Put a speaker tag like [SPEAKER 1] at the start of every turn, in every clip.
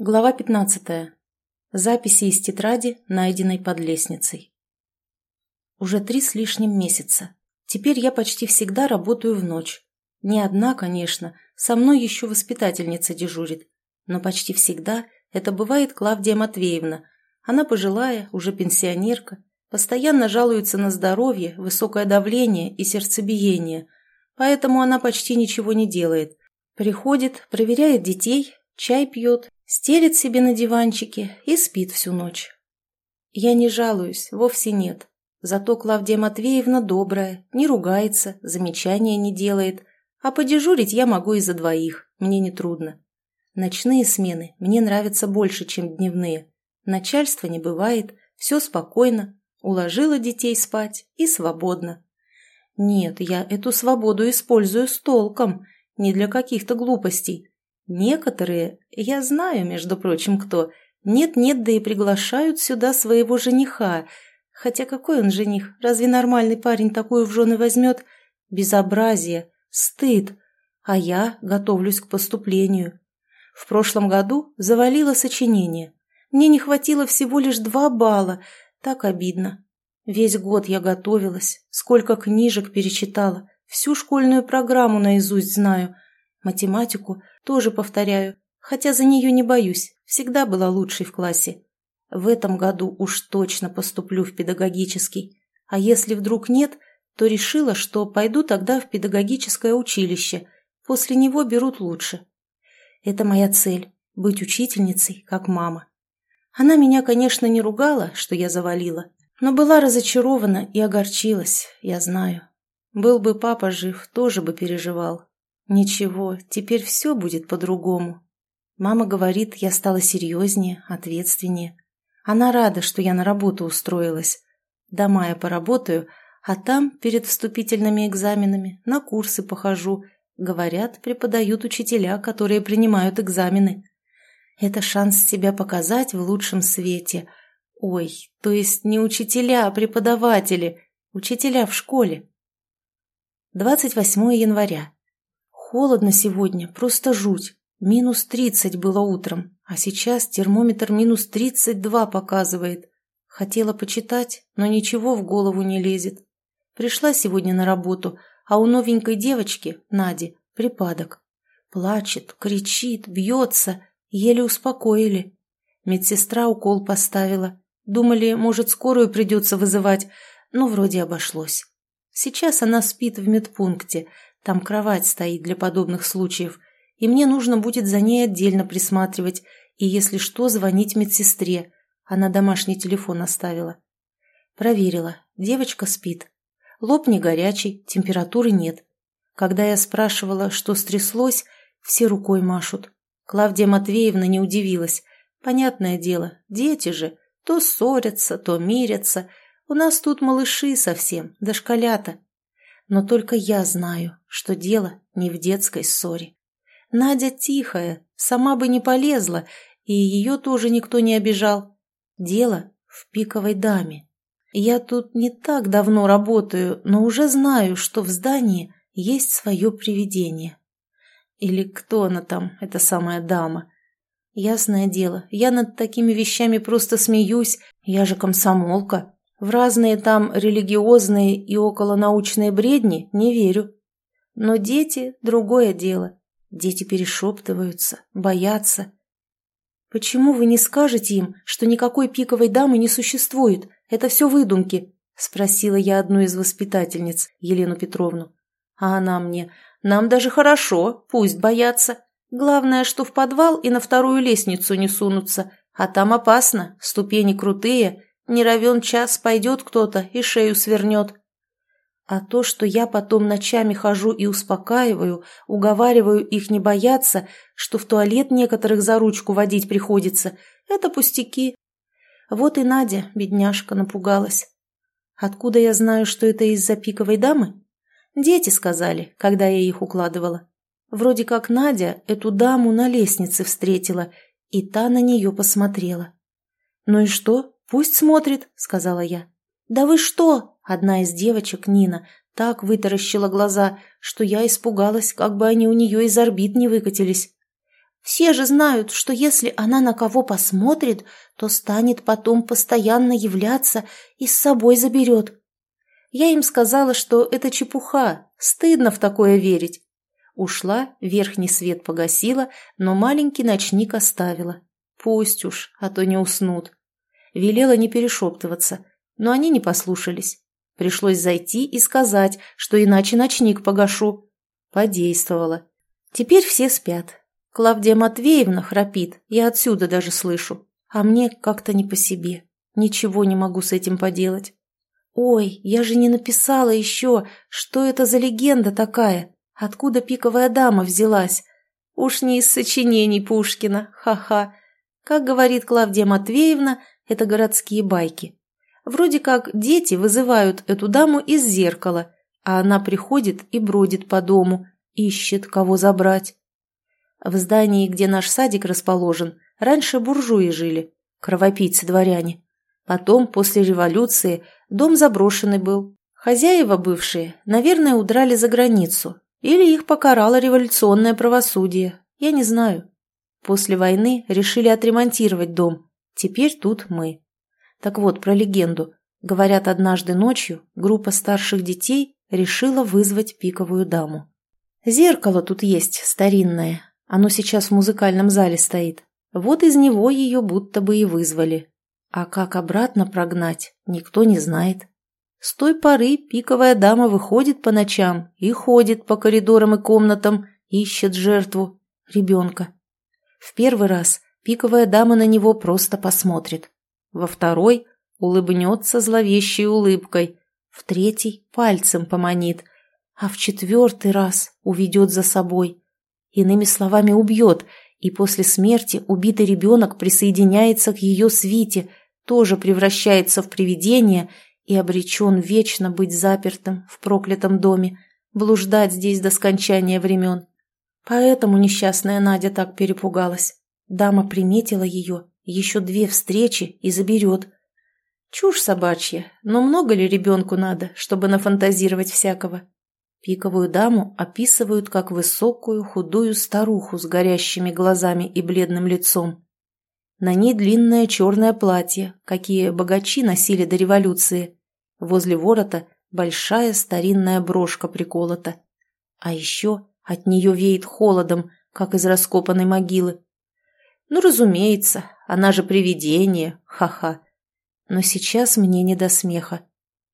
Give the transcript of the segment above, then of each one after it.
[SPEAKER 1] Глава 15. Записи из тетради, найденной под лестницей. Уже три с лишним месяца. Теперь я почти всегда работаю в ночь. Не одна, конечно, со мной еще воспитательница дежурит. Но почти всегда это бывает Клавдия Матвеевна. Она пожилая, уже пенсионерка, постоянно жалуется на здоровье, высокое давление и сердцебиение. Поэтому она почти ничего не делает. Приходит, проверяет детей, чай пьет Стелит себе на диванчике и спит всю ночь. Я не жалуюсь, вовсе нет. Зато Клавдия Матвеевна добрая, не ругается, замечания не делает. А подежурить я могу и за двоих, мне не трудно. Ночные смены мне нравятся больше, чем дневные. Начальства не бывает, все спокойно. Уложила детей спать и свободно. Нет, я эту свободу использую с толком, не для каких-то глупостей, Некоторые, я знаю, между прочим, кто, нет-нет, да и приглашают сюда своего жениха. Хотя какой он жених? Разве нормальный парень такую в жены возьмет? Безобразие, стыд. А я готовлюсь к поступлению. В прошлом году завалила сочинение. Мне не хватило всего лишь два балла. Так обидно. Весь год я готовилась, сколько книжек перечитала, всю школьную программу наизусть знаю – Математику тоже повторяю, хотя за нее не боюсь, всегда была лучшей в классе. В этом году уж точно поступлю в педагогический. А если вдруг нет, то решила, что пойду тогда в педагогическое училище. После него берут лучше. Это моя цель – быть учительницей, как мама. Она меня, конечно, не ругала, что я завалила, но была разочарована и огорчилась, я знаю. Был бы папа жив, тоже бы переживал. Ничего, теперь все будет по-другому. Мама говорит, я стала серьезнее, ответственнее. Она рада, что я на работу устроилась. До мая поработаю, а там, перед вступительными экзаменами, на курсы похожу. Говорят, преподают учителя, которые принимают экзамены. Это шанс себя показать в лучшем свете. Ой, то есть не учителя, а преподаватели. Учителя в школе. 28 января. Холодно сегодня, просто жуть. Минус тридцать было утром, а сейчас термометр минус тридцать два показывает. Хотела почитать, но ничего в голову не лезет. Пришла сегодня на работу, а у новенькой девочки, Нади, припадок. Плачет, кричит, бьется, еле успокоили. Медсестра укол поставила. Думали, может, скорую придется вызывать, но вроде обошлось. Сейчас она спит в медпункте, там кровать стоит для подобных случаев, и мне нужно будет за ней отдельно присматривать, и, если что, звонить медсестре. Она домашний телефон оставила. Проверила. Девочка спит. Лоб не горячий, температуры нет. Когда я спрашивала, что стряслось, все рукой машут. Клавдия Матвеевна не удивилась. Понятное дело, дети же. То ссорятся, то мирятся. У нас тут малыши совсем, дошколята. Но только я знаю, что дело не в детской ссоре. Надя тихая, сама бы не полезла, и ее тоже никто не обижал. Дело в пиковой даме. Я тут не так давно работаю, но уже знаю, что в здании есть свое привидение. Или кто она там, эта самая дама? Ясное дело, я над такими вещами просто смеюсь, я же комсомолка. В разные там религиозные и околонаучные бредни не верю. Но дети – другое дело. Дети перешептываются, боятся. «Почему вы не скажете им, что никакой пиковой дамы не существует? Это все выдумки?» – спросила я одну из воспитательниц, Елену Петровну. А она мне «Нам даже хорошо, пусть боятся. Главное, что в подвал и на вторую лестницу не сунутся, а там опасно, ступени крутые, не равен час пойдет кто-то и шею свернет. А то, что я потом ночами хожу и успокаиваю, уговариваю их не бояться, что в туалет некоторых за ручку водить приходится, это пустяки. Вот и Надя, бедняжка, напугалась. Откуда я знаю, что это из-за пиковой дамы? Дети сказали, когда я их укладывала. Вроде как Надя эту даму на лестнице встретила, и та на нее посмотрела. Ну и что? «Пусть смотрит», — сказала я. «Да вы что?» — одна из девочек, Нина, так вытаращила глаза, что я испугалась, как бы они у нее из орбит не выкатились. Все же знают, что если она на кого посмотрит, то станет потом постоянно являться и с собой заберет. Я им сказала, что это чепуха, стыдно в такое верить. Ушла, верхний свет погасила, но маленький ночник оставила. Пусть уж, а то не уснут. Велела не перешептываться, но они не послушались. Пришлось зайти и сказать, что иначе ночник погашу. Подействовало. Теперь все спят. Клавдия Матвеевна храпит, я отсюда даже слышу. А мне как-то не по себе. Ничего не могу с этим поделать. Ой, я же не написала еще, что это за легенда такая. Откуда пиковая дама взялась? Уж не из сочинений Пушкина, ха-ха. Как говорит Клавдия Матвеевна, это городские байки. Вроде как дети вызывают эту даму из зеркала, а она приходит и бродит по дому, ищет, кого забрать. В здании, где наш садик расположен, раньше буржуи жили, кровопийцы-дворяне. Потом, после революции, дом заброшенный был. Хозяева бывшие, наверное, удрали за границу. Или их покарало революционное правосудие. Я не знаю. После войны решили отремонтировать дом. Теперь тут мы. Так вот, про легенду. Говорят, однажды ночью группа старших детей решила вызвать пиковую даму. Зеркало тут есть, старинное, оно сейчас в музыкальном зале стоит. Вот из него ее будто бы и вызвали. А как обратно прогнать, никто не знает. С той поры пиковая дама выходит по ночам и ходит по коридорам и комнатам, ищет жертву, ребенка. В первый раз пиковая дама на него просто посмотрит. Во второй улыбнется зловещей улыбкой. В третий пальцем поманит. А в четвертый раз уведет за собой. Иными словами, убьет, и после смерти убитый ребенок присоединяется к ее свите, тоже превращается в привидение и обречен вечно быть запертым в проклятом доме, блуждать здесь до скончания времен. Поэтому несчастная Надя так перепугалась. Дама приметила ее, еще две встречи и заберет. Чушь собачья, но много ли ребенку надо, чтобы нафантазировать всякого? Пиковую даму описывают как высокую, худую старуху с горящими глазами и бледным лицом. На ней длинное черное платье, какие богачи носили до революции. Возле ворота большая старинная брошка приколота. А еще от нее веет холодом, как из раскопанной могилы. Ну, разумеется, она же привидение, ха-ха. Но сейчас мне не до смеха.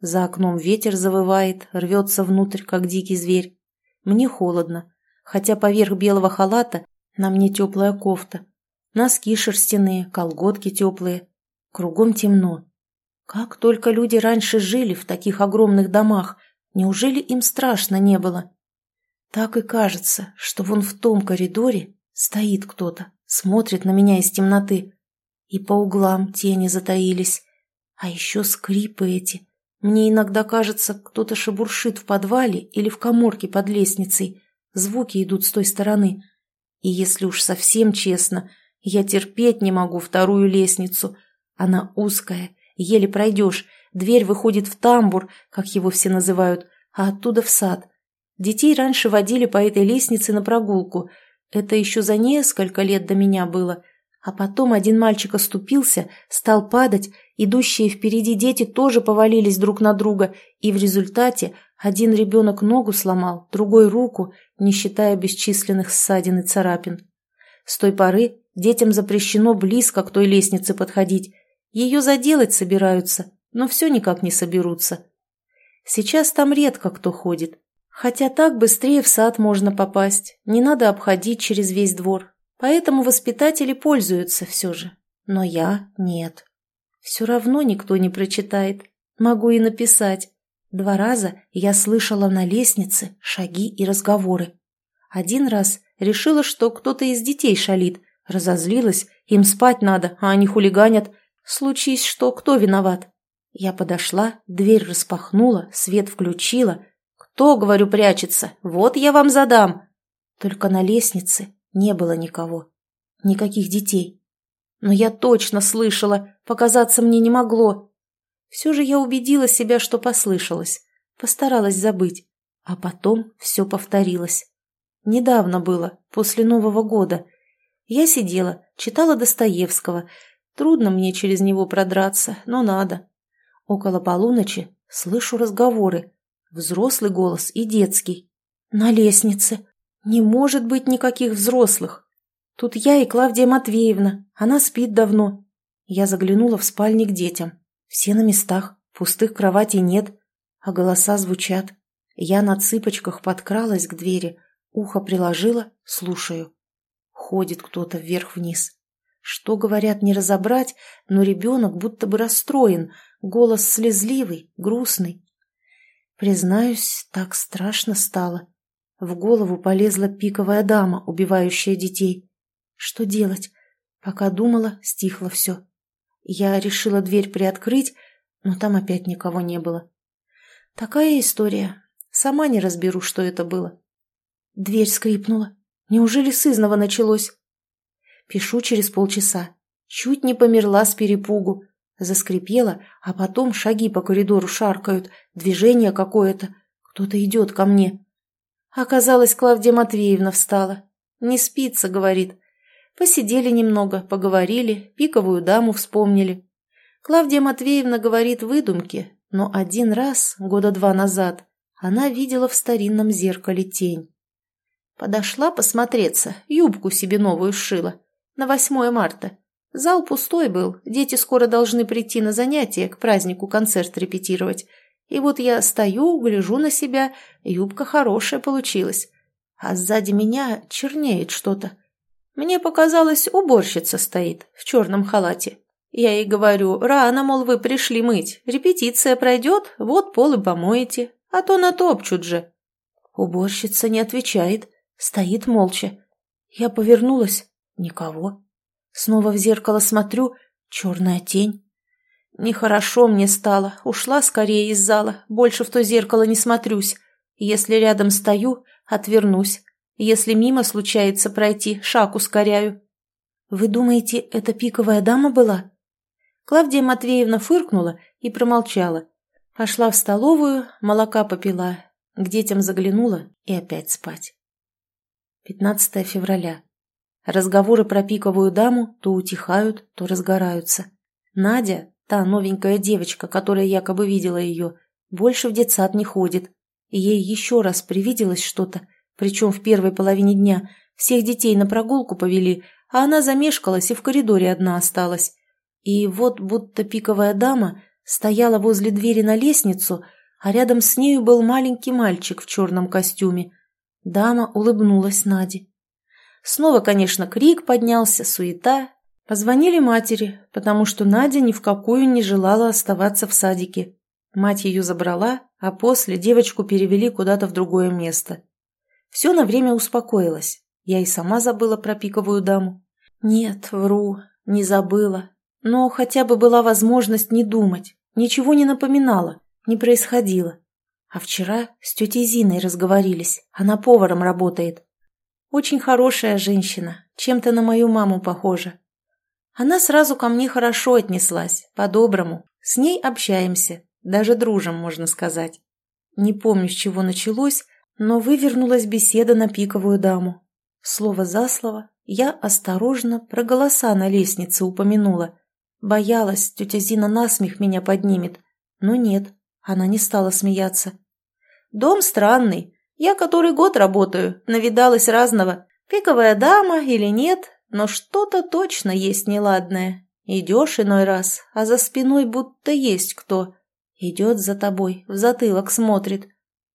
[SPEAKER 1] За окном ветер завывает, рвется внутрь, как дикий зверь. Мне холодно, хотя поверх белого халата на мне теплая кофта. Носки шерстяные, колготки теплые. Кругом темно. Как только люди раньше жили в таких огромных домах, неужели им страшно не было? Так и кажется, что вон в том коридоре стоит кто-то, смотрит на меня из темноты. И по углам тени затаились. А еще скрипы эти, мне иногда кажется, кто-то шебуршит в подвале или в коморке под лестницей. Звуки идут с той стороны. И если уж совсем честно, я терпеть не могу вторую лестницу. Она узкая, еле пройдешь. Дверь выходит в тамбур, как его все называют, а оттуда в сад. Детей раньше водили по этой лестнице на прогулку. Это еще за несколько лет до меня было. А потом один мальчик оступился, стал падать, идущие впереди дети тоже повалились друг на друга, и в результате один ребенок ногу сломал, другой руку, не считая бесчисленных ссадин и царапин. С той поры детям запрещено близко к той лестнице подходить. Ее заделать собираются, но все никак не соберутся. Сейчас там редко кто ходит. Хотя так быстрее в сад можно попасть, не надо обходить через весь двор, Поэтому воспитатели пользуются все же. Но я нет. Все равно никто не прочитает. Могу и написать. Два раза я слышала на лестнице шаги и разговоры. Один раз решила, что кто-то из детей шалит. Разозлилась, им спать надо, а они хулиганят. Случись что, кто виноват? Я подошла, дверь распахнула, свет включила. Кто, говорю, прячется? Вот я вам задам. Только на лестнице не было никого. Никаких детей. Но я точно слышала, показаться мне не могло. Все же я убедила себя, что послышалось. Постаралась забыть. А потом все повторилось. Недавно было, после Нового года. Я сидела, читала Достоевского. Трудно мне через него продраться, но надо. Около полуночи слышу разговоры. Взрослый голос и детский. На лестнице. Не может быть никаких взрослых. Тут я и Клавдия Матвеевна. Она спит давно. Я заглянула в спальни к детям. Все на местах, пустых кроватей нет, а голоса звучат. Я на цыпочках подкралась к двери, ухо приложила, слушаю. Ходит кто-то вверх-вниз. Что говорят, не разобрать, но ребенок будто бы расстроен, голос слезливый, грустный. Признаюсь, так страшно стало. В голову полезла пиковая дама, убивающая детей. Что делать? Пока думала, стихло все. Я решила дверь приоткрыть, но там опять никого не было. Такая история. Сама не разберу, что это было. Дверь скрипнула. Неужели сызново началось? Пишу через полчаса. Чуть не померла с перепугу. Заскрипела, а потом шаги по коридору шаркают, движение какое-то. Кто-то идет ко мне. Оказалось, Клавдия Матвеевна встала. «Не спится», — говорит. Посидели немного, поговорили, пиковую даму вспомнили. Клавдия Матвеевна говорит выдумки, но один раз, года два назад, она видела в старинном зеркале тень. Подошла посмотреться, юбку себе новую сшила. На 8 марта. Зал пустой был, дети скоро должны прийти на занятия, к празднику концерт репетировать. И вот я стою, гляжу на себя, юбка хорошая получилась. А сзади меня чернеет что-то. Мне показалось, уборщица стоит в черном халате. Я ей говорю, рано, мол, вы пришли мыть. Репетиция пройдет, вот пол и помоете, а то натопчут же. Уборщица не отвечает, стоит молча. Я повернулась, никого. Снова в зеркало смотрю, черная тень. Нехорошо мне стало, ушла скорее из зала, больше в то зеркало не смотрюсь. Если рядом стою, отвернусь. Если мимо случается пройти, шаг ускоряю. Вы думаете, это пиковая дама была? Клавдия Матвеевна фыркнула и промолчала. Пошла в столовую, молока попила, к детям заглянула и опять спать. 15 февраля. Разговоры про пиковую даму то утихают, то разгораются. Надя, та новенькая девочка, которая якобы видела ее, больше в детсад не ходит. Ей еще раз привиделось что-то, причем в первой половине дня всех детей на прогулку повели, а она замешкалась и в коридоре одна осталась. И вот будто пиковая дама стояла возле двери на лестницу, а рядом с нею был маленький мальчик в черном костюме. Дама улыбнулась Наде. Снова, конечно, крик поднялся, суета. Позвонили матери, потому что Надя ни в какую не желала оставаться в садике. Мать ее забрала, а после девочку перевели куда-то в другое место. Все на время успокоилось. Я и сама забыла про пиковую даму. Нет, вру, не забыла. Но хотя бы была возможность не думать. Ничего не напоминала, не происходило. А вчера с тетей Зиной разговорились. Она поваром работает. Очень хорошая женщина, чем-то на мою маму похожа. Она сразу ко мне хорошо отнеслась, по-доброму. С ней общаемся, даже дружим, можно сказать. Не помню, с чего началось, но вывернулась беседа на пиковую даму. Слово за слово я осторожно про голоса на лестнице упомянула. Боялась, тетя Зина насмех меня поднимет. Но нет, она не стала смеяться. «Дом странный. Я который год работаю, навидалась разного. Пиковая дама или нет, но что-то точно есть неладное. Идешь иной раз, а за спиной будто есть кто. Идет за тобой, в затылок смотрит.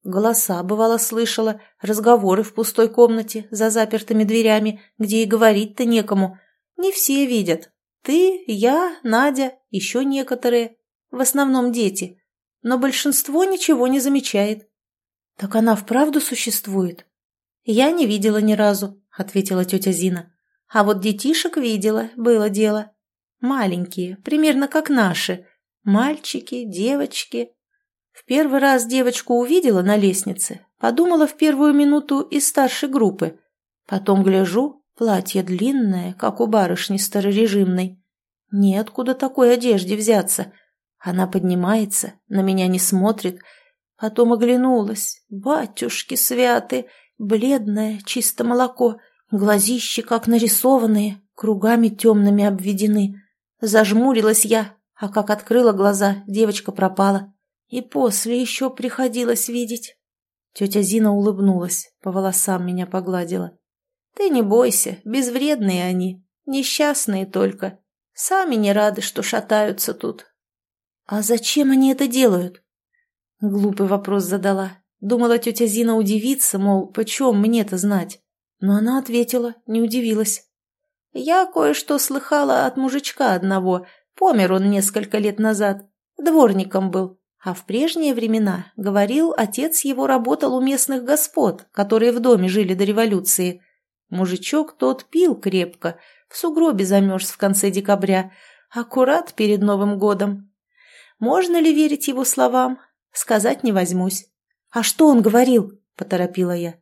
[SPEAKER 1] Голоса, бывало, слышала, разговоры в пустой комнате, за запертыми дверями, где и говорить-то некому. Не все видят. Ты, я, Надя, еще некоторые. В основном дети. Но большинство ничего не замечает. Так она вправду существует? Я не видела ни разу, ответила тетя Зина. А вот детишек видела, было дело. Маленькие, примерно как наши. Мальчики, девочки, в первый раз девочку увидела на лестнице, подумала в первую минуту из старшей группы. Потом гляжу, платье длинное, как у барышни старорежимной. Неоткуда такой одежде взяться. Она поднимается, на меня не смотрит. Потом оглянулась. Батюшки святы, бледное, чисто молоко, Глазищи, как нарисованные, кругами темными обведены. Зажмурилась я, а как открыла глаза, девочка пропала. И после еще приходилось видеть. Тетя Зина улыбнулась, по волосам меня погладила. Ты не бойся, безвредные они, несчастные только. Сами не рады, что шатаются тут. А зачем они это делают? Глупый вопрос задала. Думала, тетя Зина удивится, мол, почем мне-то знать. Но она ответила, не удивилась. Я кое-что слыхала от мужичка одного. Помер он несколько лет назад. Дворником был. А в прежние времена, говорил, отец его работал у местных господ, которые в доме жили до революции. Мужичок тот пил крепко, в сугробе замерз в конце декабря, аккурат перед Новым годом. Можно ли верить его словам? Сказать не возьмусь. «А что он говорил?» – поторопила я.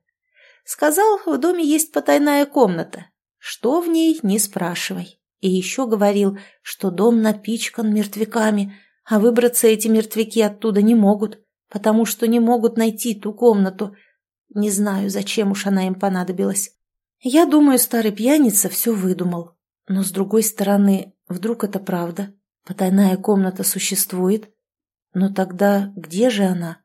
[SPEAKER 1] Сказал, в доме есть потайная комната. Что в ней, не спрашивай. И еще говорил, что дом напичкан мертвяками, а выбраться эти мертвяки оттуда не могут, потому что не могут найти ту комнату. Не знаю, зачем уж она им понадобилась. Я думаю, старый пьяница все выдумал. Но, с другой стороны, вдруг это правда? Потайная комната существует? Но тогда где же она?